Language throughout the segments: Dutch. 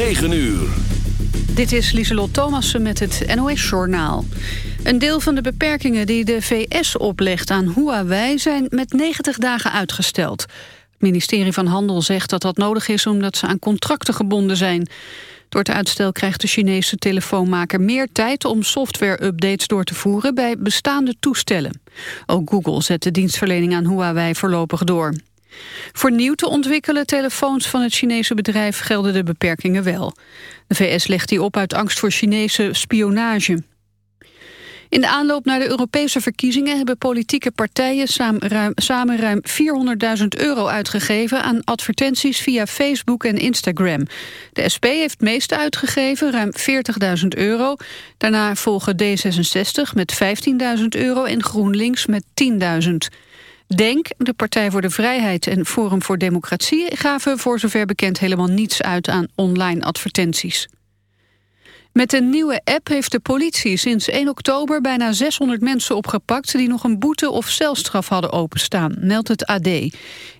9 uur. Dit is Lieselot Thomassen met het NOS-journaal. Een deel van de beperkingen die de VS oplegt aan Huawei... zijn met 90 dagen uitgesteld. Het ministerie van Handel zegt dat dat nodig is... omdat ze aan contracten gebonden zijn. Door het uitstel krijgt de Chinese telefoonmaker meer tijd... om software-updates door te voeren bij bestaande toestellen. Ook Google zet de dienstverlening aan Huawei voorlopig door. Voor nieuw te ontwikkelen telefoons van het Chinese bedrijf gelden de beperkingen wel. De VS legt die op uit angst voor Chinese spionage. In de aanloop naar de Europese verkiezingen hebben politieke partijen samen ruim 400.000 euro uitgegeven aan advertenties via Facebook en Instagram. De SP heeft het meeste uitgegeven, ruim 40.000 euro. Daarna volgen D66 met 15.000 euro en GroenLinks met 10.000 Denk, de Partij voor de Vrijheid en Forum voor Democratie... gaven voor zover bekend helemaal niets uit aan online advertenties. Met een nieuwe app heeft de politie sinds 1 oktober bijna 600 mensen opgepakt... die nog een boete of celstraf hadden openstaan, meldt het AD.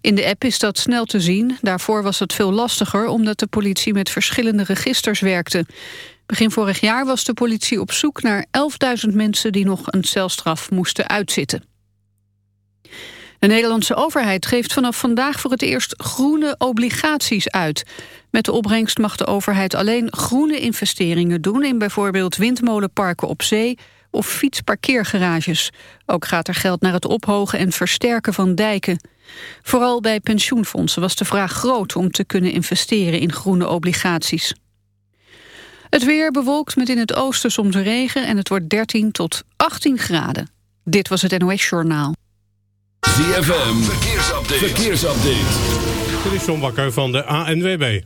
In de app is dat snel te zien. Daarvoor was het veel lastiger omdat de politie met verschillende registers werkte. Begin vorig jaar was de politie op zoek naar 11.000 mensen... die nog een celstraf moesten uitzitten. De Nederlandse overheid geeft vanaf vandaag voor het eerst groene obligaties uit. Met de opbrengst mag de overheid alleen groene investeringen doen... in bijvoorbeeld windmolenparken op zee of fietsparkeergarages. Ook gaat er geld naar het ophogen en versterken van dijken. Vooral bij pensioenfondsen was de vraag groot om te kunnen investeren in groene obligaties. Het weer bewolkt met in het oosten soms regen en het wordt 13 tot 18 graden. Dit was het NOS Journaal. ZFM, verkeersupdate. verkeersupdate. Dit is John Bakker van de ANWB.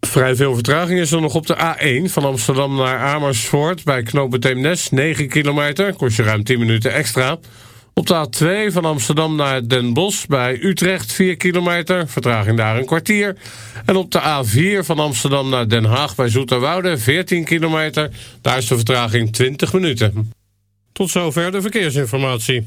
Vrij veel vertraging is er nog op de A1 van Amsterdam naar Amersfoort... bij knooppunt Eemnes, 9 kilometer, kost je ruim 10 minuten extra. Op de A2 van Amsterdam naar Den Bosch bij Utrecht, 4 kilometer, vertraging daar een kwartier. En op de A4 van Amsterdam naar Den Haag bij Zoeterwoude, 14 kilometer, daar is de vertraging 20 minuten. Tot zover de verkeersinformatie.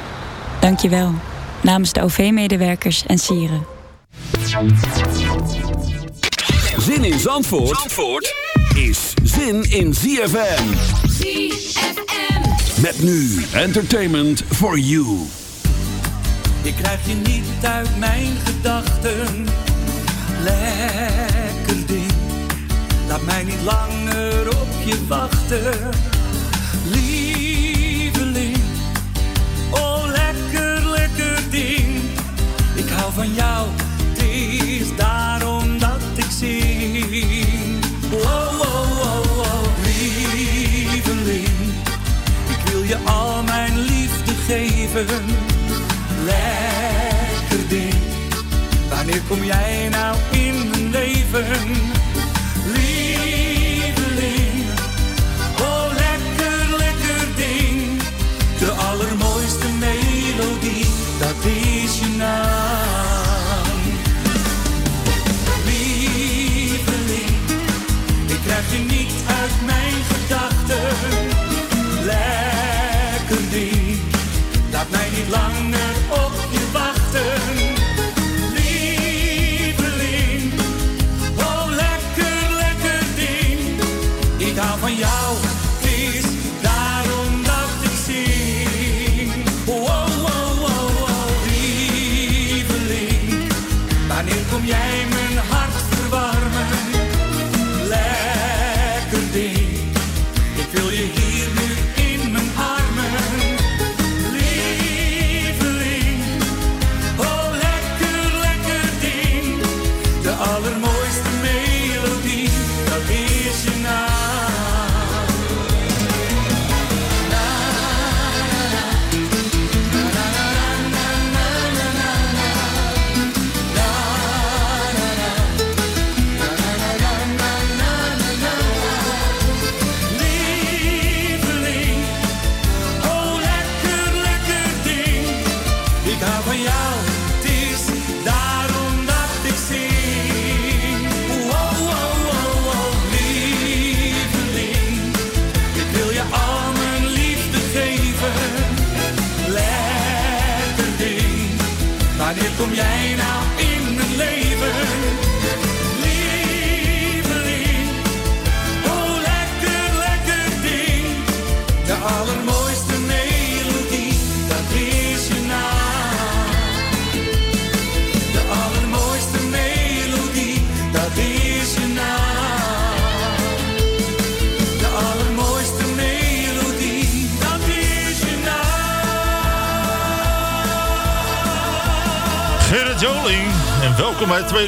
Dank je wel. Namens de OV-medewerkers en sieren. Zin in Zandvoort, Zandvoort is zin in ZFM. ZFM. Met nu entertainment for you. Ik krijg je niet uit mijn gedachten. Lekker ding. Laat mij niet langer op je wachten. van jou, het is daarom dat ik zing. Oh, oh, oh, oh, lieveling, ik wil je al mijn liefde geven. Lekker ding, wanneer kom jij nou in mijn leven? Niet langer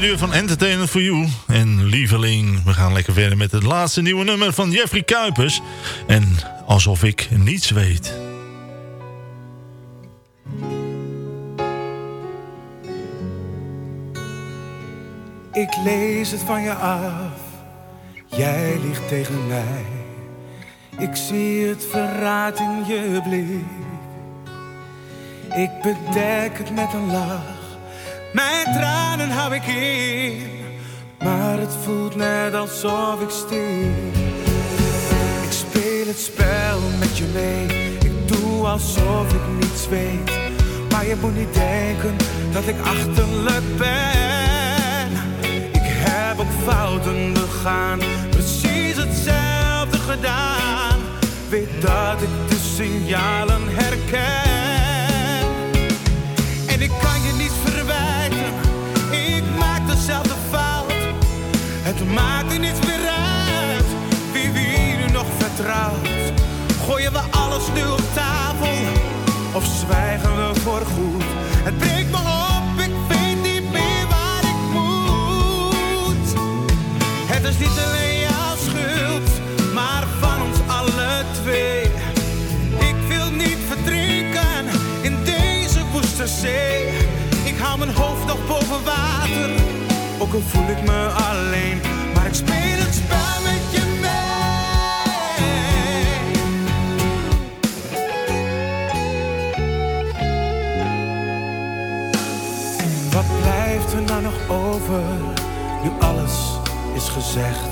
uur van Entertainment for You. En lieveling, we gaan lekker verder met het laatste nieuwe nummer van Jeffrey Kuipers. En alsof ik niets weet. Ik lees het van je af, jij ligt tegen mij. Ik zie het verraad in je blik. Ik bedek het met een lach, mijn tranen hou ik in. Maar het voelt net alsof ik stil. Ik speel het spel met je mee, ik doe alsof ik niets weet. Maar je moet niet denken dat ik achterlijk ben. Ik heb ook fouten begaan, precies hetzelfde gedaan. Weet dat ik de signalen herken. Dezelfde fout. Het maakt niets meer uit, wie wie nu nog vertrouwt. Gooien we alles nu op tafel, of zwijgen we voorgoed? Het breekt me op, ik weet niet meer waar ik moet. Het is niet alleen jouw schuld, maar van ons alle twee. Ik wil niet verdrinken in deze woeste zee. Ik hou mijn hoofd nog boven water, ook al voel ik me alleen. Maar ik speel het spel met je mee. Wat blijft er nou nog over, nu alles is gezegd?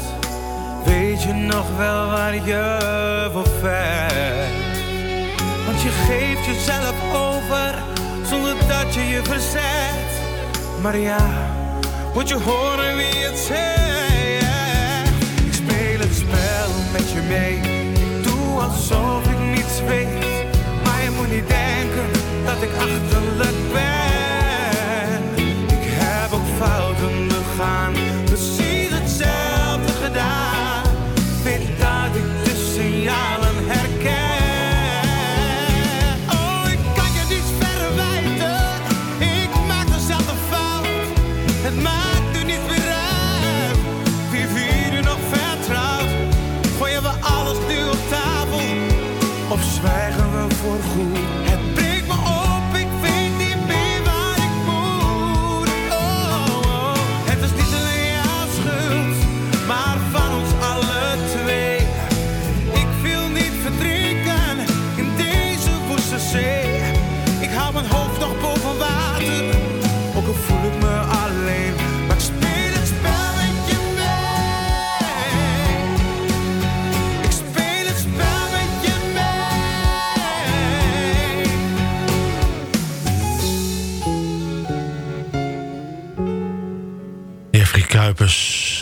Weet je nog wel waar je voor vecht? Want je geeft jezelf over, zonder dat je je verzet. Maar ja, moet je horen wie het zegt? Ik speel het spel met je mee, ik doe alsof ik niets weet. Maar je moet niet denken dat ik achterlijk ben.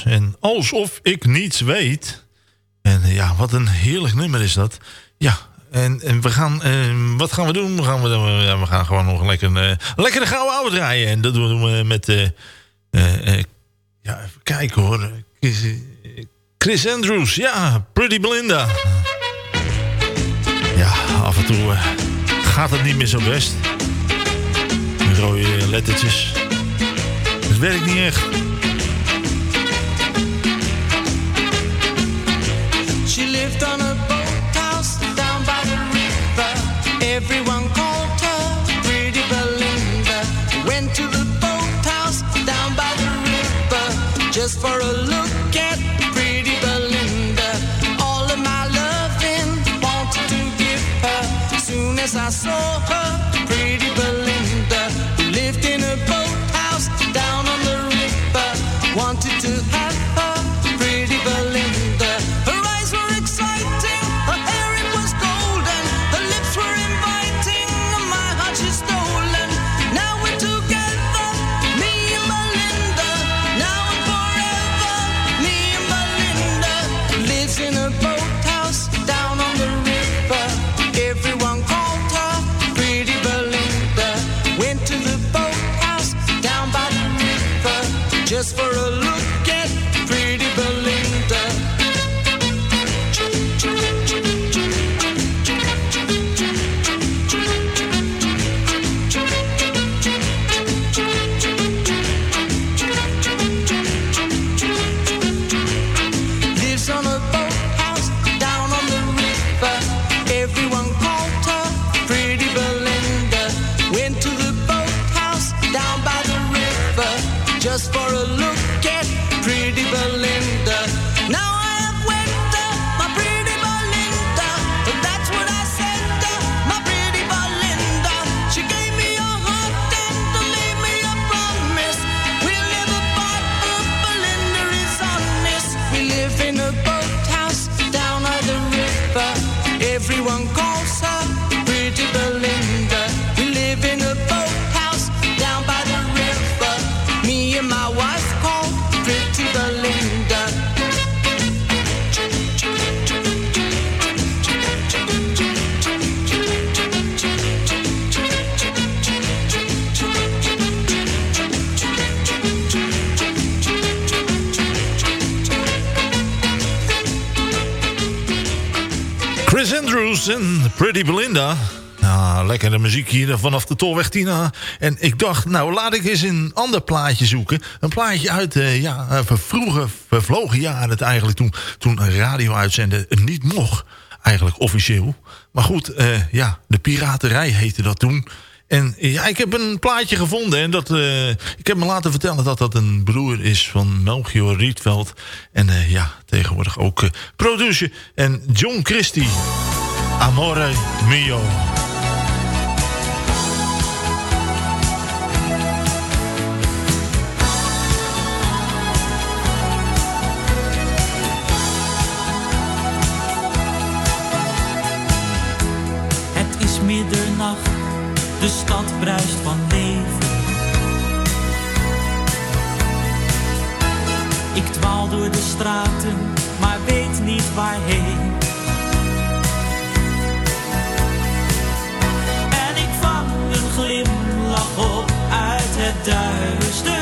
En alsof ik niets weet. En eh, ja, wat een heerlijk nummer is dat. Ja, en, en we gaan, eh, wat gaan we doen? We gaan, we, we gaan gewoon nog een lekker, uh, lekkere gouden oude draaien. En dat doen we met, eh, eh, eh, ja, even kijken hoor. Chris, Andrews, ja, Pretty Belinda. Ja, af en toe eh, gaat het niet meer zo best. Rode lettertjes. Het werkt niet echt. Lived on a down by the river. Everyone called her Pretty Belinda. Went to the boathouse down by the river just for a look Pretty Belinda. Nou, lekkere muziek hier vanaf de Tolweg Tina. En ik dacht, nou laat ik eens een ander plaatje zoeken. Een plaatje uit uh, ja, uh, vroege, vervlogen jaren het eigenlijk. Toen, toen een radio uitzenden niet mocht. Eigenlijk officieel. Maar goed, uh, ja, de piraterij heette dat toen. En ja, ik heb een plaatje gevonden. En dat, ik heb me laten vertellen dat dat een broer is van Melchior Rietveld. En ja, tegenwoordig ook producer. En John Christie. Amore mio. Het is middernacht de stad bruist van leven. Ik dwaal door de straten, maar weet niet waarheen. Het duister.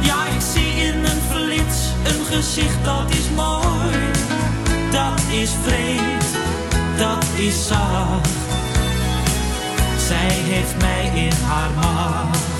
Ja, ik zie in een flits een gezicht dat is mooi, dat is vreemd dat is zacht. Zij heeft mij in haar macht.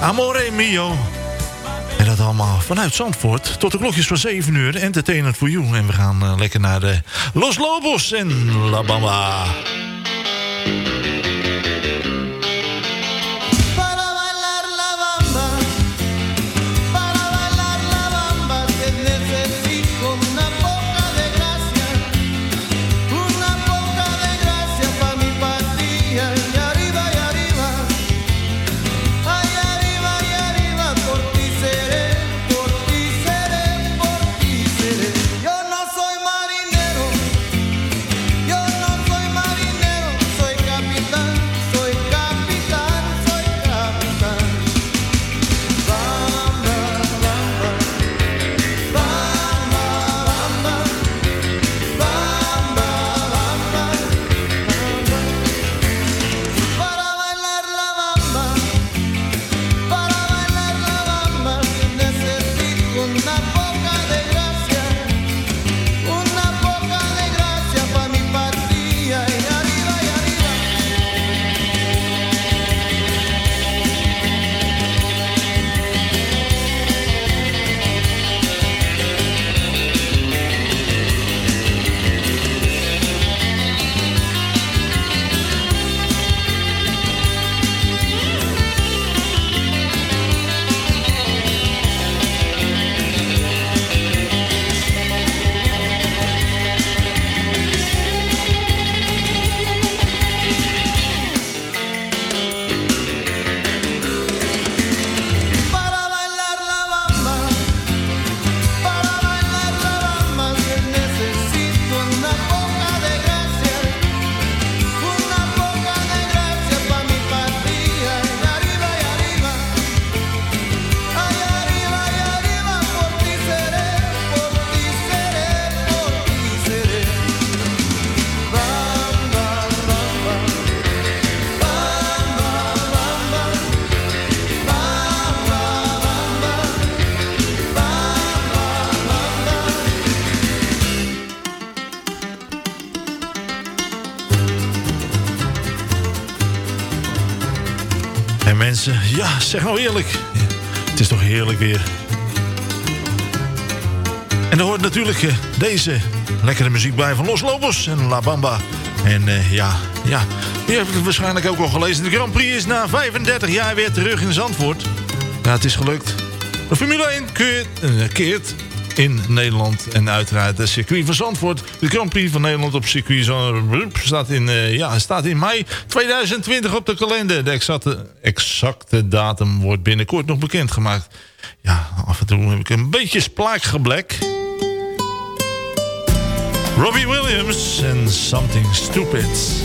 Amore Mio. En dat allemaal vanuit Zandvoort. Tot de klokjes van 7 uur, Entertainment for You. En we gaan eh, lekker naar de Los Lobos en La Bamba. Zeg nou eerlijk. Het is toch heerlijk weer. En er hoort natuurlijk eh, deze lekkere muziek bij van Los Lobos en La Bamba. En eh, ja, ja, u hebt het waarschijnlijk ook al gelezen. De Grand Prix is na 35 jaar weer terug in Zandvoort. Ja, het is gelukt. De Formule 1 keert, eh, keert in Nederland. En uiteraard de circuit van Zandvoort. De Grand Prix van Nederland op circuit Zandvoort staat in, eh, ja, staat in mei 2020 op de kalender. De exacte, exacte datum wordt binnenkort nog bekendgemaakt. Ja, af en toe heb ik een beetje splaakgeblek. Robbie Williams en Something Stupid.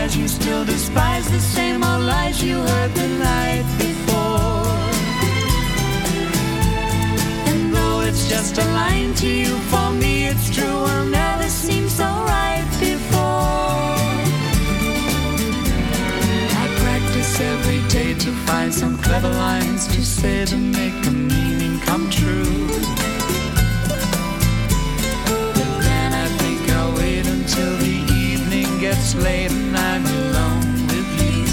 lies you still despise, the same old lies you heard the night before. And though it's just a line to you, for me it's true, I'll never seem so right before. I practice every day to find some clever lines to say to make a meaning come true. it's late and I'm alone with you.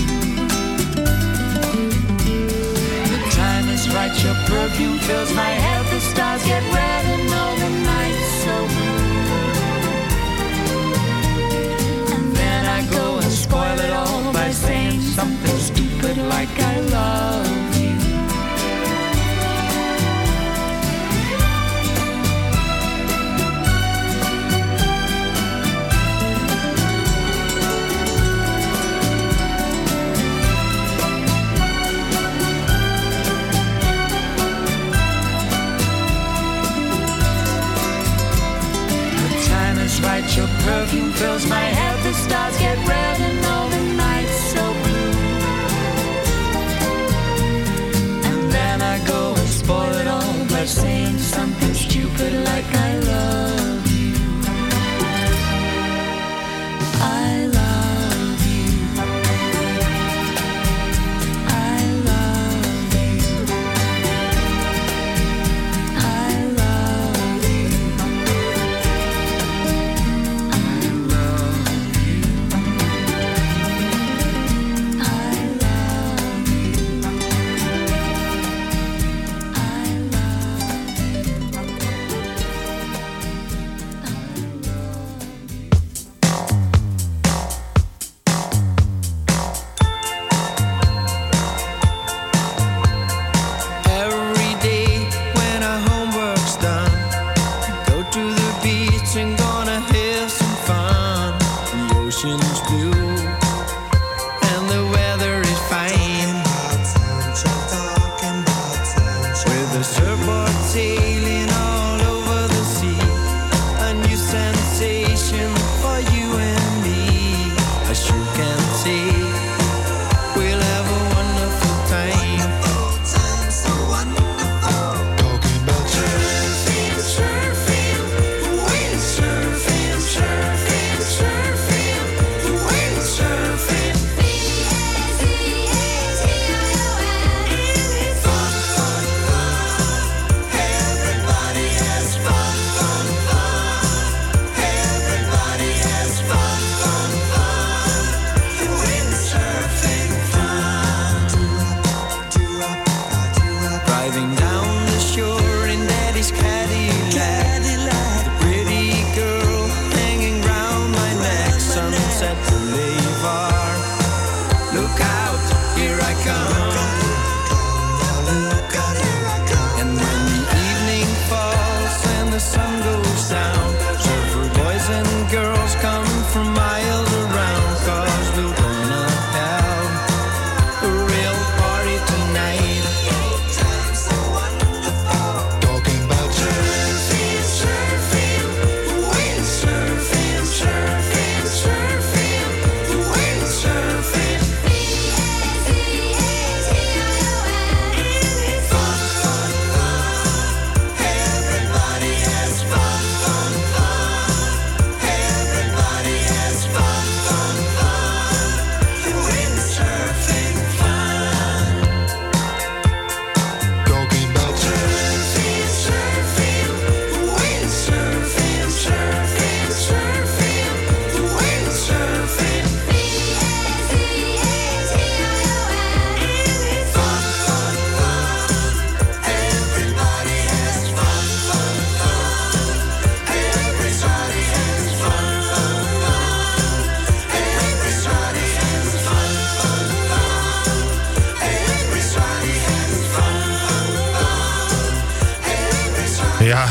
The time is right, your perfume fills my head, the stars get redder. fills my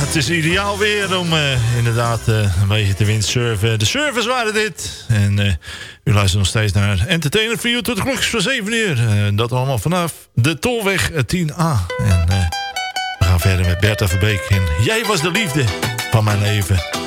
het is ideaal weer om eh, inderdaad eh, een beetje te windsurfen. De surfers waren dit. En eh, u luistert nog steeds naar Entertainer for You tot de klok van 7 uur. Dat allemaal vanaf de Tolweg 10A. En we gaan verder met Bertha Verbeek. En jij was de liefde van mijn leven.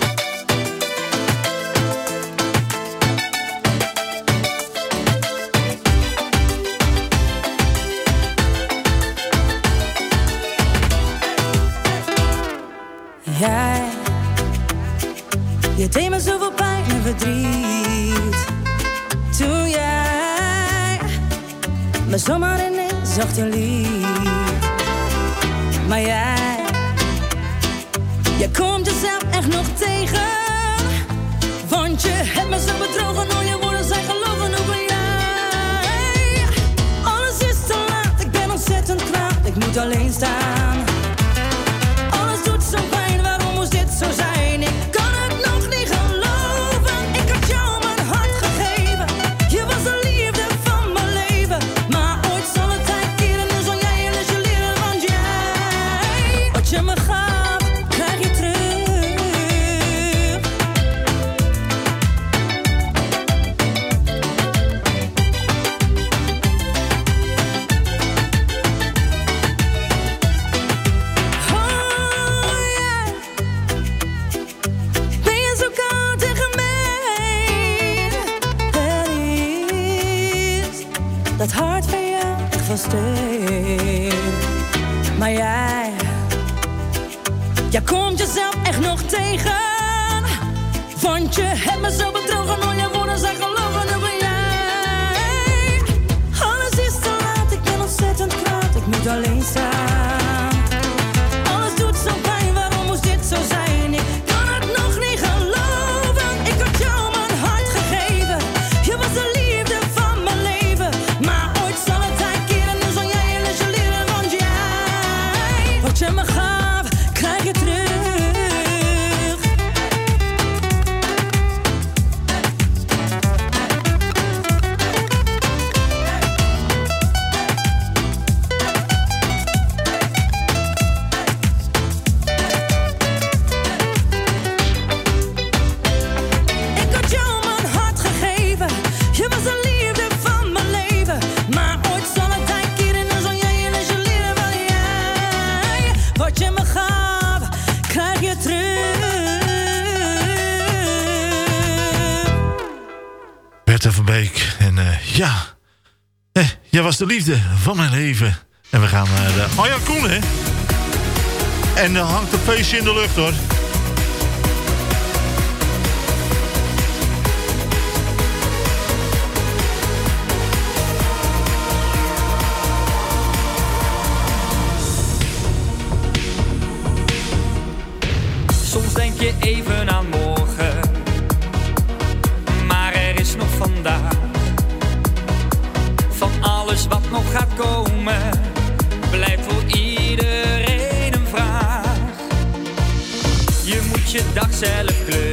Zomaar zag en liet. Maar jij, je komt jezelf echt nog tegen. Want je hebt me zo bedrogen, al je woorden zijn gelogen. Ben jij? Alles is te laat, ik ben ontzettend kwaad. Ik moet alleen Maar jij, jij komt jezelf echt nog tegen. Want je hebt me zo bedrogen, al je woorden zijn gelogen. Nu ben jij. Alles is te laat, ik ben ontzettend kwaad, ik moet alleen staan. Jij was de liefde van mijn leven. En we gaan naar de Arjan Koen, hè? En dan hangt een feestje in de lucht, hoor. Soms denk je even aan dag zelf kleuren,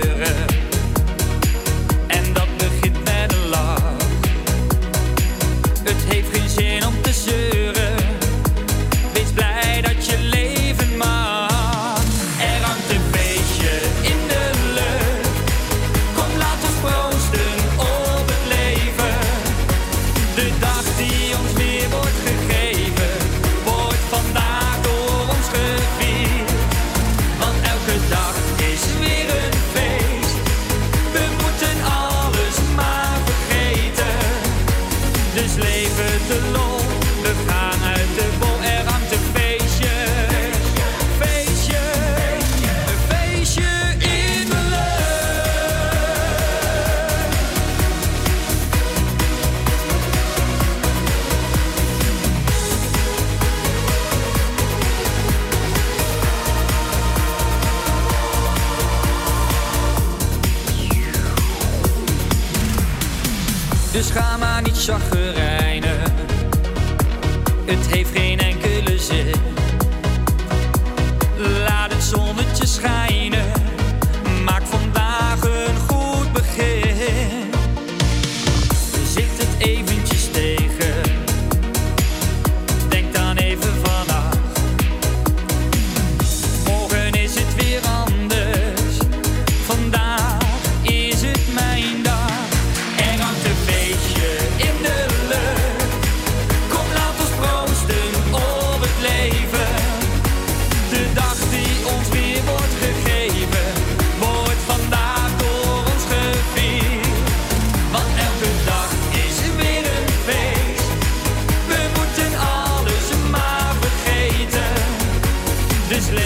this lady.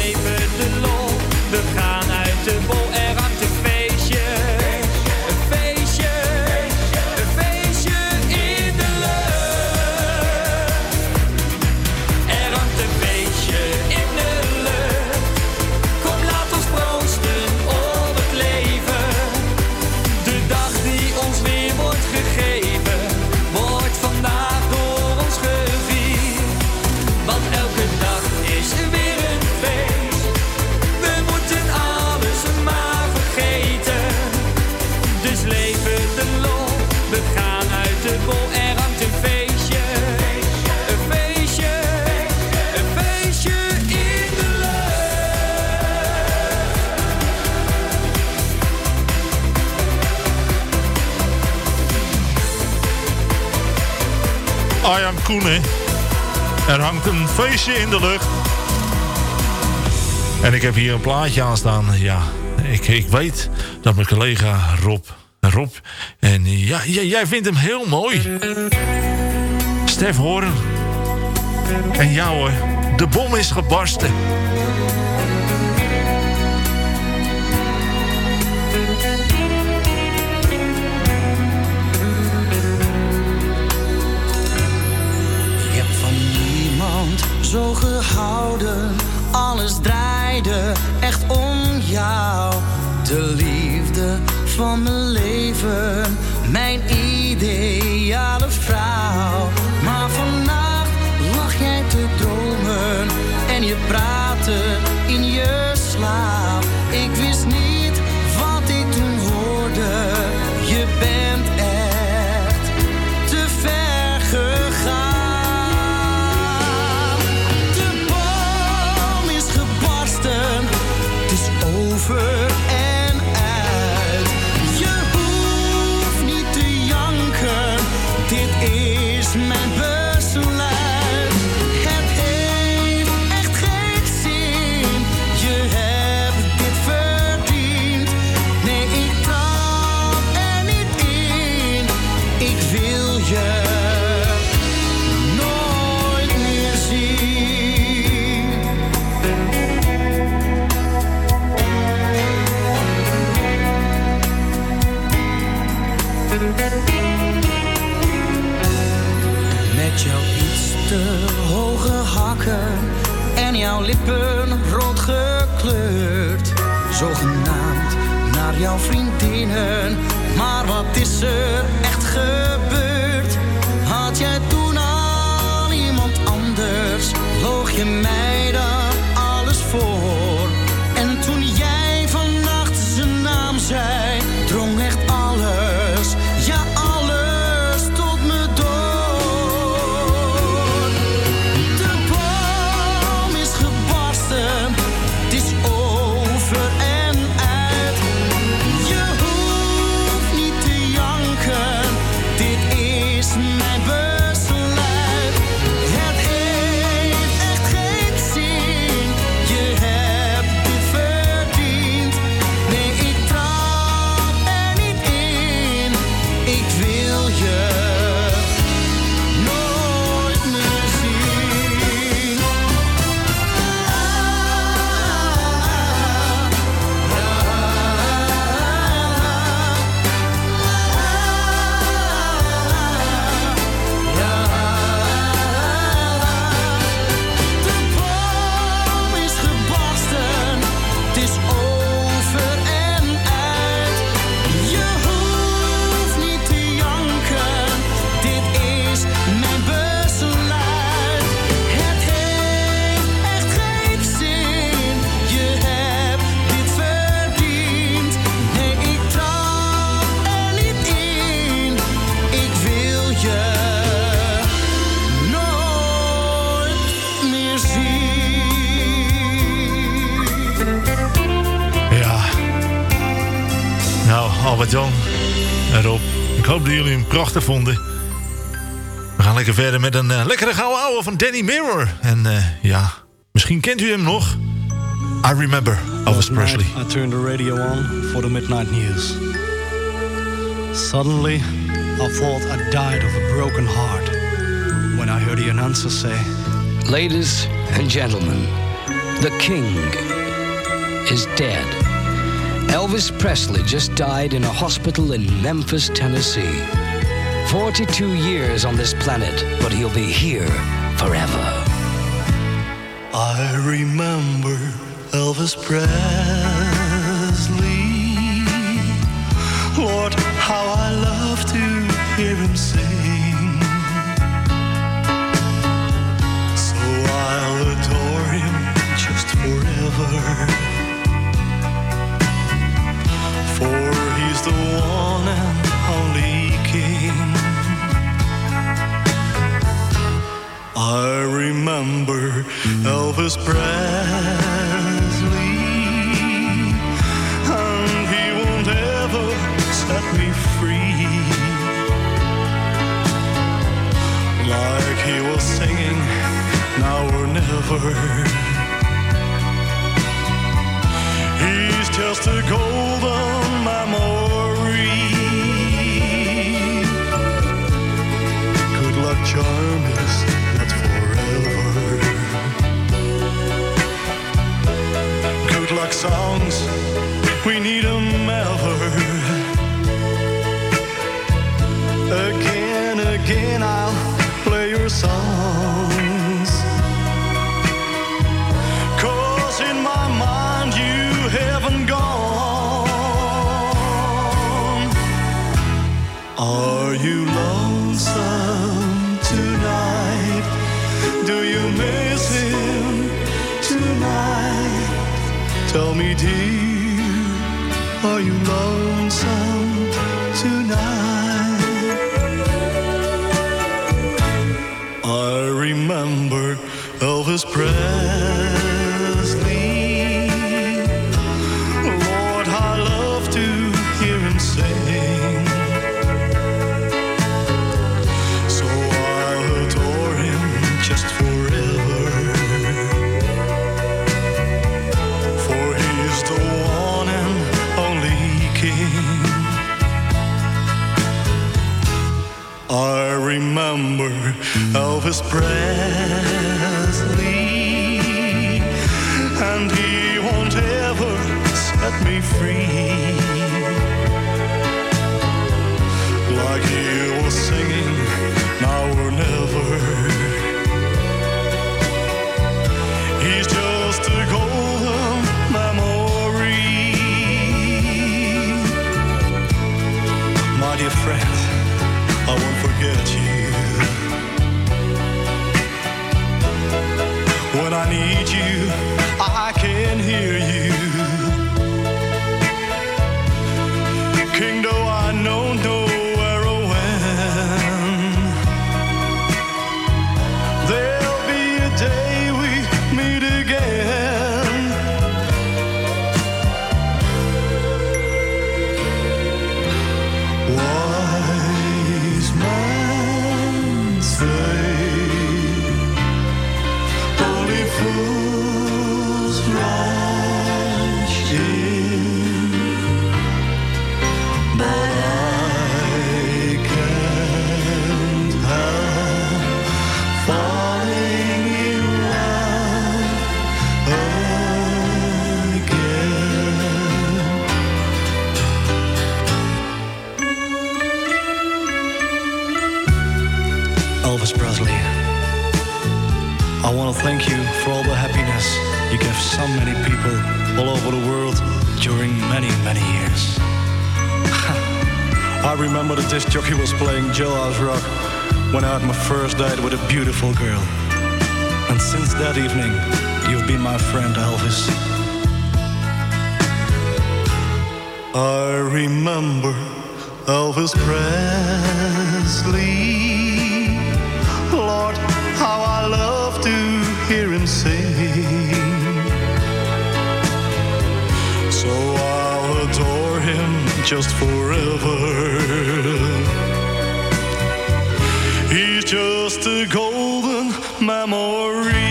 Feestje in de lucht. En ik heb hier een plaatje aan staan. Ja, ik, ik weet dat mijn collega Rob... Rob, en ja, jij, vindt hem heel mooi. Stef Horen. En jou hoor, de bom is gebarsten. Zo gehouden. Alles draaide echt om jou. De liefde van mijn leven. Mijn ideale vrouw. Maar vannacht lag jij te dromen. En je praatte in je slaap. Ik wist niet wat ik toen hoorde. Maar wat is er dat jullie hem prachtig vonden. We gaan lekker verder met een eh, lekkere gouden ouwe van Danny Mirror. En eh, ja, misschien kent u hem nog. I Remember, Elvis Presley. I turned the radio on for the midnight news. Suddenly, I thought I died of a broken heart when I heard the announcer say, Ladies and gentlemen, the king is dead. Elvis Presley just died in a hospital in Memphis, Tennessee. 42 years on this planet, but he'll be here forever. I remember Elvis Presley. Lord, how I love to hear him sing. So I'll adore him just forever. and he won't ever set me free. Elvis Presley. Lord, how I love to hear him sing. So I'll adore him just forever. He's just a golden memory.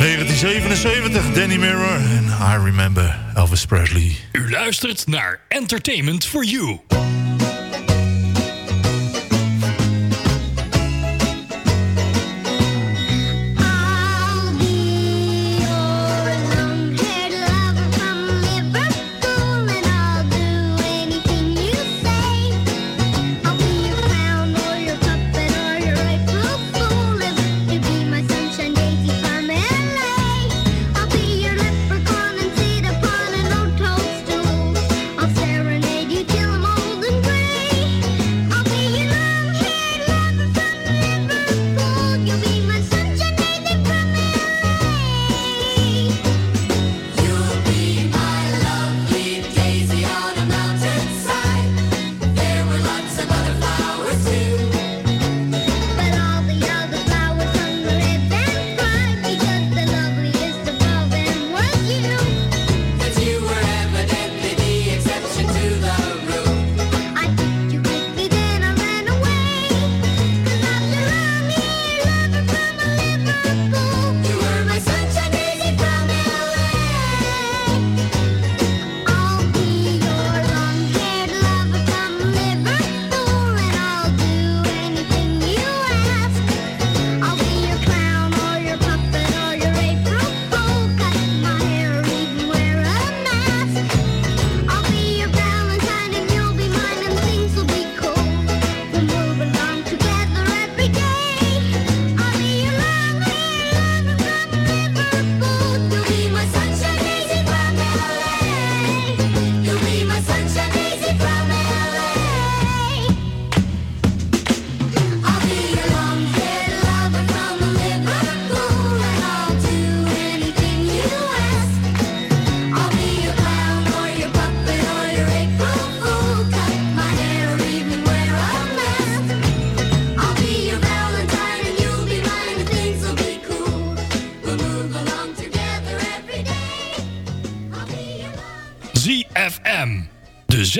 1977, Danny Mirror and I Remember. Elvis Presley. U luistert naar Entertainment for You.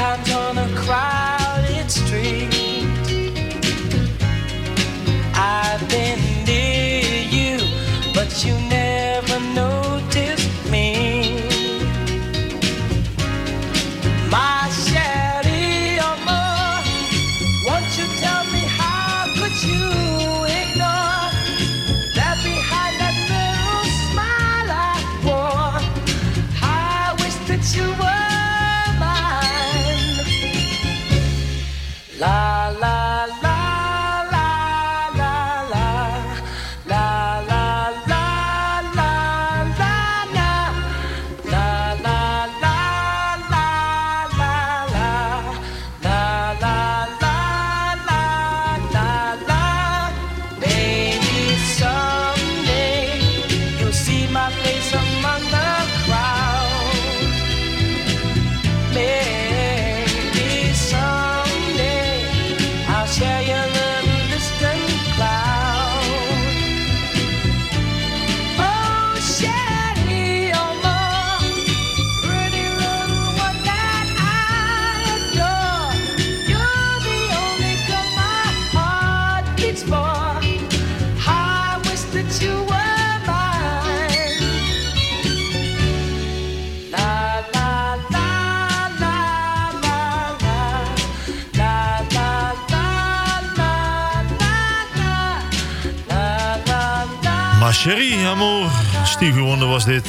times amour. Stevie Wonder was dit.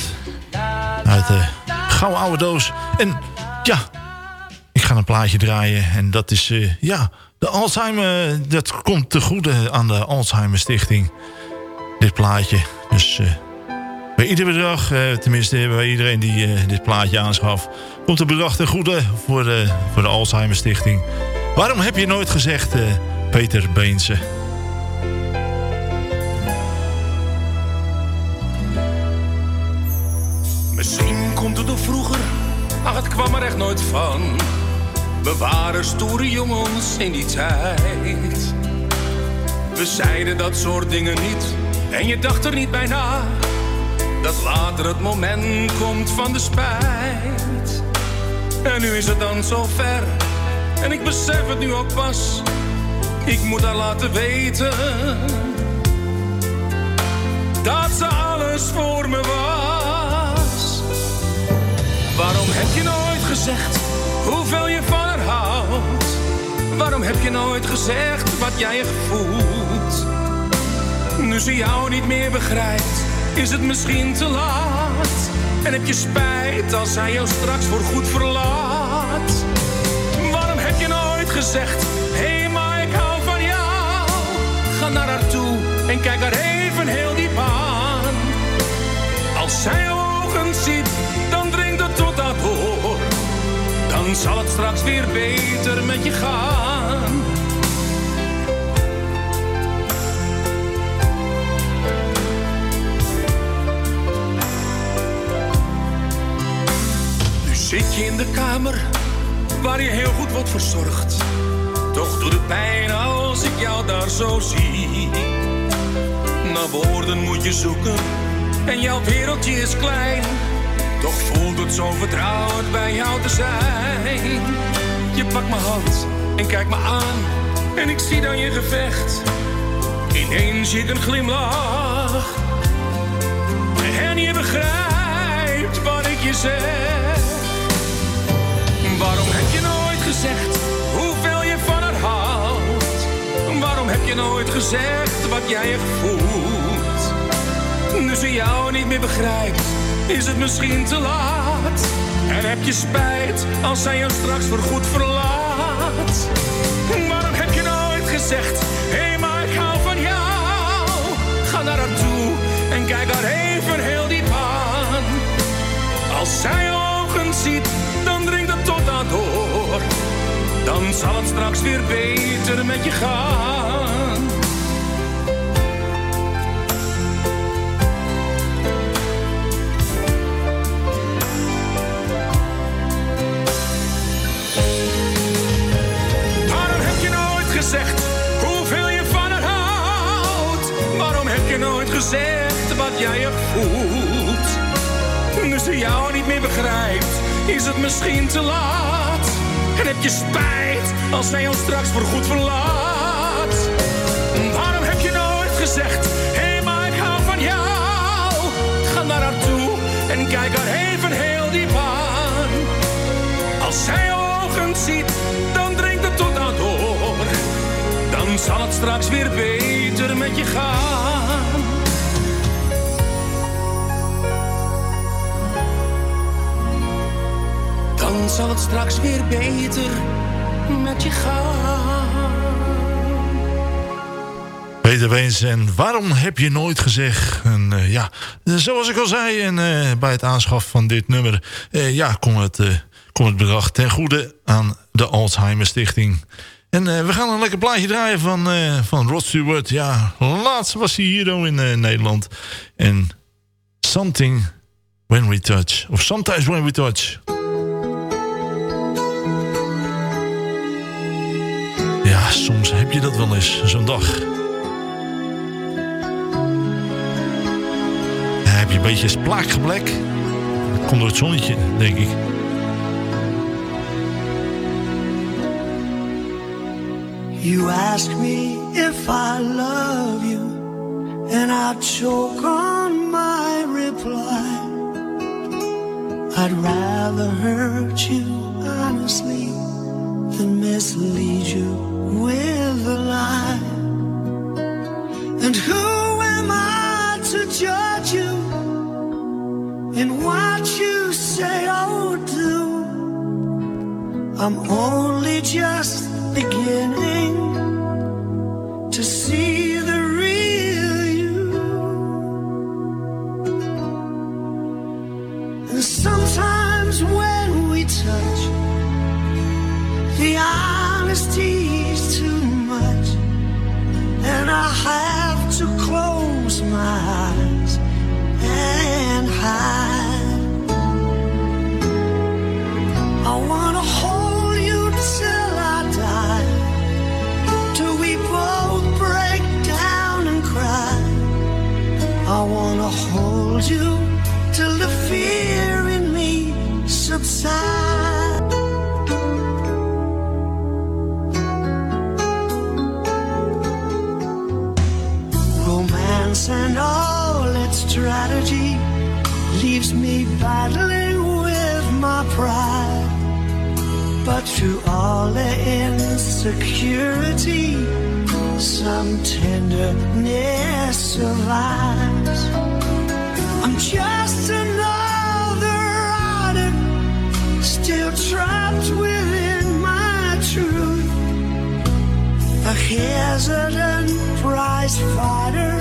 Uit de gouden oude doos. En ja, ik ga een plaatje draaien. En dat is, eh, ja, de Alzheimer. Dat komt te goede aan de Alzheimer Stichting. Dit plaatje. Dus eh, bij ieder bedrag, eh, tenminste bij iedereen die dit plaatje aanschaf... komt een bedrag ten goede voor de, voor de Alzheimer Stichting. Waarom heb je nooit gezegd, Peter Beense? Kwam er echt nooit van. We waren stoere jongens in die tijd. We zeiden dat soort dingen niet en je dacht er niet bij na. Dat later het moment komt van de spijt. En nu is het dan zo ver en ik besef het nu ook pas. Ik moet haar laten weten dat ze alles voor me was. Waarom heb je nooit gezegd hoeveel je van haar houdt? Waarom heb je nooit gezegd wat jij je voelt? Nu ze jou niet meer begrijpt, is het misschien te laat. En heb je spijt als zij jou straks voor goed verlaat? Waarom heb je nooit gezegd, hé hey, maar ik hou van jou? Ga naar haar toe en kijk haar even heel diep aan. Zal het straks weer beter met je gaan. Nu zit je in de kamer waar je heel goed wordt verzorgd. Toch doet het pijn als ik jou daar zo zie. Naar woorden moet je zoeken en jouw wereldje is klein. Toch voelt het zo vertrouwd bij jou te zijn. Je pakt mijn hand en kijkt me aan en ik zie dan je gevecht. Ineens ik een glimlach en je begrijpt wat ik je zeg. Waarom heb je nooit gezegd hoeveel je van haar houdt? Waarom heb je nooit gezegd wat jij echt voelt? Nu ze jou niet meer begrijpt, is het misschien te laat. En heb je spijt als zij jou straks voorgoed verlaat? Waarom heb je nooit gezegd, hé hey, maar ik hou van jou? Ga naar haar toe en kijk haar even heel diep aan. Als zij je ogen ziet, dan dringt het tot aan door. Dan zal het straks weer beter met je gaan. Jij je voelt? Nu ze jou niet meer begrijpt, is het misschien te laat. En heb je spijt als zij ons straks voorgoed verlaat. Waarom heb je nooit gezegd, hé maar ik hou van jou? Ga naar haar toe en kijk haar even heel diep aan. Als zij ogen ziet, dan dringt het tot aan door. Dan zal het straks weer beter met je gaan. Dan zal het straks weer beter met je gaan. Peter Weens, en waarom heb je nooit gezegd? En, eh, ja, zoals ik al zei en, eh, bij het aanschaf van dit nummer... eh, ja, komt het, komt het bedrag ten goede aan de Alzheimer Stichting. En we gaan een lekker plaatje draaien van, eh, van Rod Stewart. Ja, laatst was hij hier in Nederland. En Something When We Touch. Of Sometimes When We Touch. Soms heb je dat wel eens, zo'n dag. Heb je een beetje splaakgeblek. Dat komt door het zonnetje, denk ik. You ask me if I love you, and I choke on my reply. I'd rather hurt you honestly than mislead you with a lie. And who am I to judge you in what you say or do? I'm only just beginning to see I have to close my eyes and hide. I wanna hold you till I die, till we both break down and cry. I wanna hold you till the fear in me subsides. Pride. But through all the insecurity, some tenderness survives. I'm just another addict, still trapped within my truth. A hesitant prize fighter,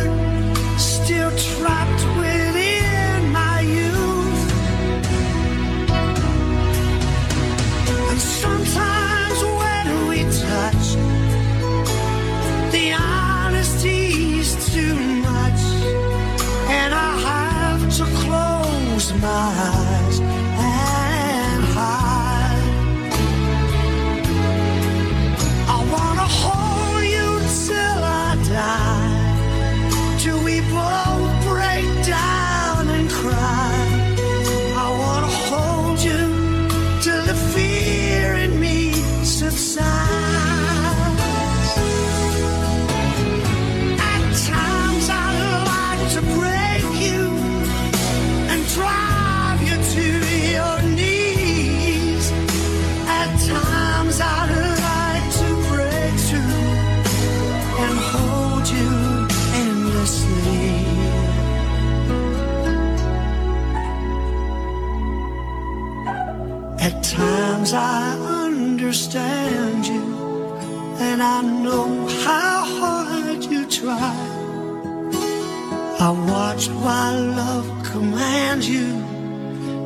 I watched while love commands you,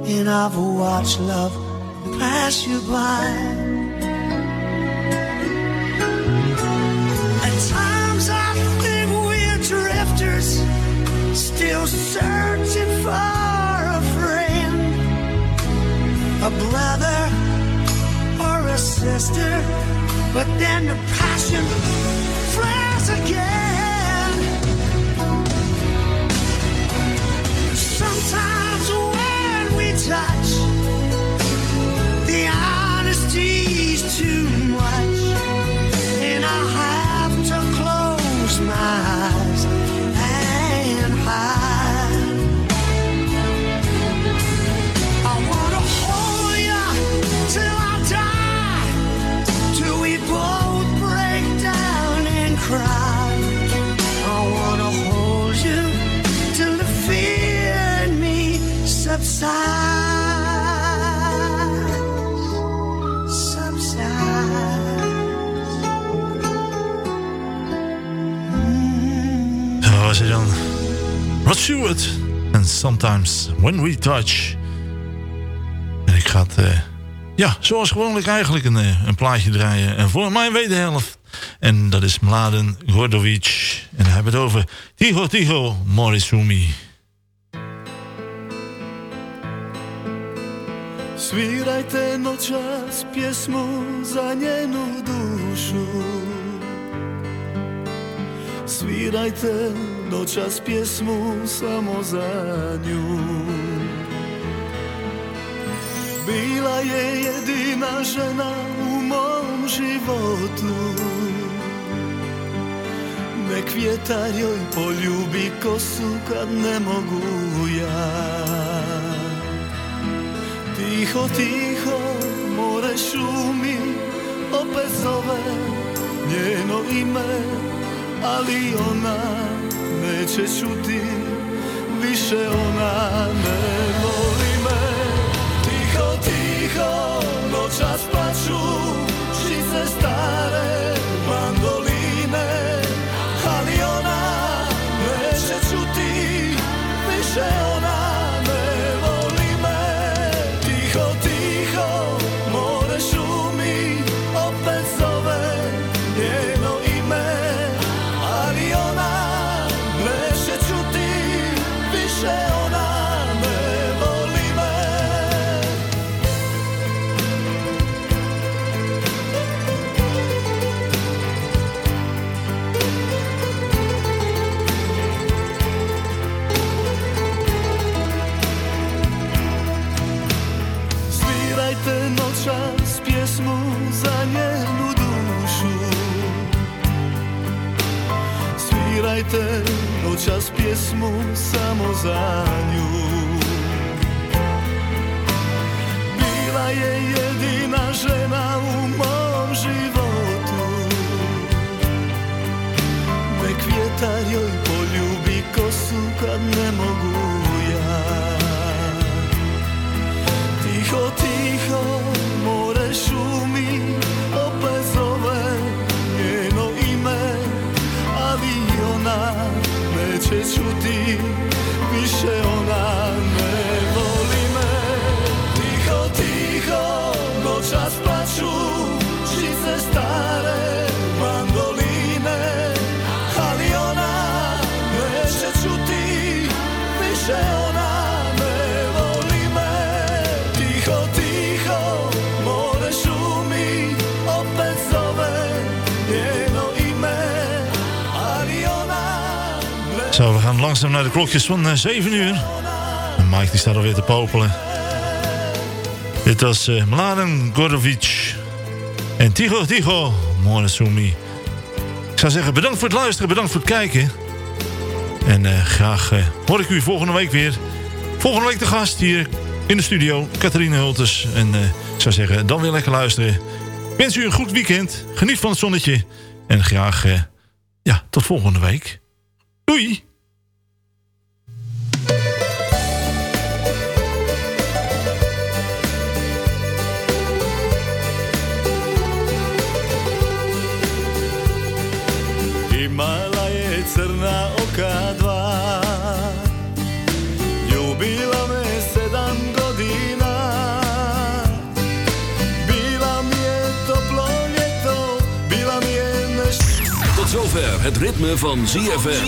and I've watched love pass you by. At times I think we're drifters, still searching for a friend, a brother or a sister. But then the passion flares again. Sometimes when we touch, the honesty's too much, En Sometimes When We Touch. En ik ga het, eh, ja, zoals gewoonlijk eigenlijk een, eh, een plaatje draaien. En voor mijn wederhelft. En dat is Mladen Gordovic. En hij hebben het over Tigo Tigo Morisumi. Svirajte noćas pjesmu za njenu dušu. Svirajte noćas pjesmu samo za nju. Bila je jedina žena u mom životu. Nek vjetar joj poljubi kosu kad ne mogu ja Tiho, tiho, more šumi, opet zove njeno ime, ali ona neće čuti, više ona ne voli me. Tiho, tiho, noćas plaću, žice stare, noćas pjesmu samo za nju. Bila je jedina žena u mom životu. Nek vjetar joj poljubi kosu kad ne mogu ti više ona langzaam naar de klokjes van eh, 7 uur. En Mike die staat alweer te popelen. Dit was uh, Mladen Gordovic. En Tigo Tigo Morisumi. Ik zou zeggen bedankt voor het luisteren, bedankt voor het kijken. En eh, graag eh, hoor ik u volgende week weer. Volgende week de gast hier in de studio, Catharine Hulters. En eh, ik zou zeggen, dan weer lekker luisteren. Ik wens u een goed weekend. Geniet van het zonnetje. En graag, eh, ja, tot volgende week. Doei! Imala je crna oka dva Ljubila me sedam godina Bila mi je toplo ljeto Bila mi je nešto Tot zover het ritme van ZFM.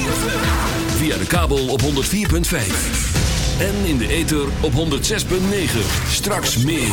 Via de kabel op 104.5. En in de ether op 106.9. Straks meer.